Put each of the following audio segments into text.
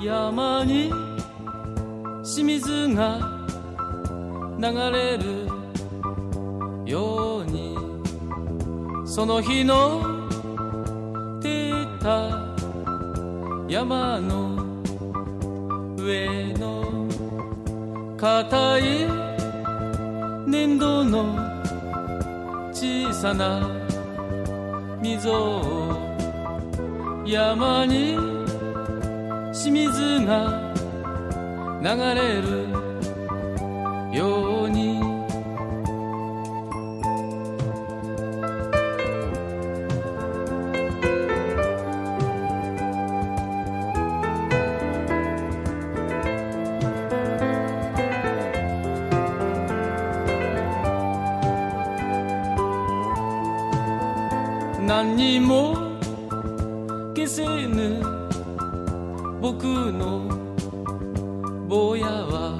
山に清水が流れるように。その日の出た山の上の硬い粘土の小さな溝を山に清水が流れるように。何にも消せぬ僕の坊やは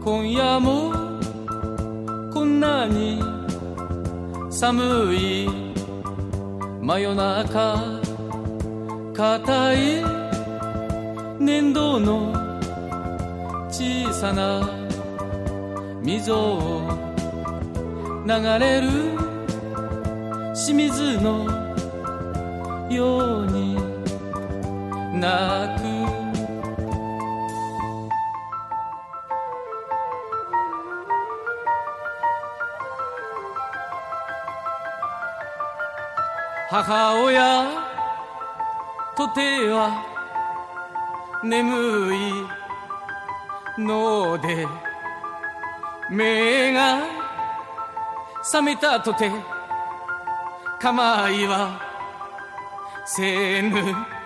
今夜もこんなに寒い真夜中硬い粘土の小さな溝を流れる清水のように泣く。母親とては眠いので目が覚めたとて構いはせぬ。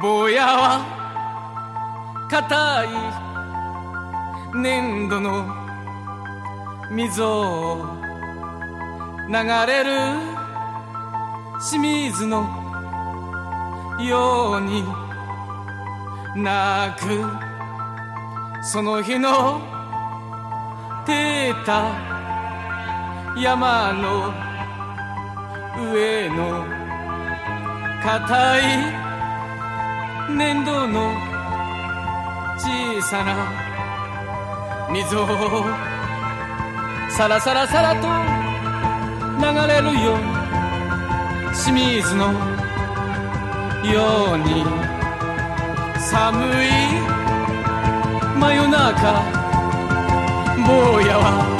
坊やは硬い粘土の溝を流れる清水のように泣くその日の出た山の上の硬い粘土の小さな溝をさらさらさらと流れるよ清水のように。寒い真夜中坊やは